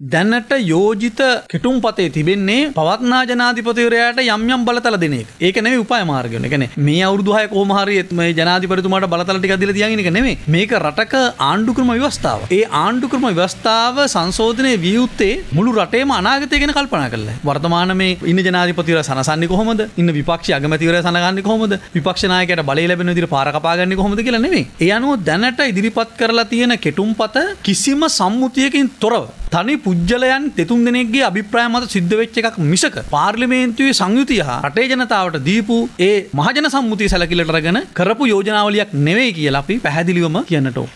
දැනට යෝජිත කෙටුම් පතේ තිබෙන්නේ පවත්නා ජනාධිපතිවරයාට යම් යම් බලතල දෙන එක. ඒක නෙවෙයි උපාය මාර්ගය. ඒ කියන්නේ මේ අවුරුදු 6 කොහොම හරි මේ ජනාධිපතිතුමාට බලතල ටිකක් දීලා තියන් එක නෙවෙයි. මේක රටක ආණ්ඩු ක්‍රම ව්‍යවස්ථාව. ඒ ආණ්ඩු ක්‍රම ව්‍යවස්ථාව සංශෝධනය විය යුත්තේ මුළු රටේම අනාගතය ගැන කල්පනා කරලා. වර්තමාන මේ ඉන්න ජනාධිපතිවරයා සනසන්නේ කොහොමද? ඉන්න විපක්ෂ අගමැතිවරයා සනගන්නේ කොහොමද? විපක්ෂ නායකයාට බලය ලැබෙන විදිහට පාර කපාගන්නේ කොහොමද කියලා නෙවෙයි. ඒ අනුව දැනට ඉදිරිපත් කරලා තියෙන කෙටුම්පත කිසිම සම්මුතියකින් තොරව තනි පුද්ගලයන් දෙතුන් දෙනෙක්ගේ අභිප්‍රාය මත සිද්ධ වෙච්ච එකක් මිසක පාර්ලිමේන්තුවේ සංයුතිය හා රටේ ජනතාවට දීපු ඒ මහජන සම්මුතිය සැලකිලට අරගෙන කරපු යෝජනාවලියක් නෙවෙයි කියලා අපි පැහැදිලිවම කියන්නට ඕන.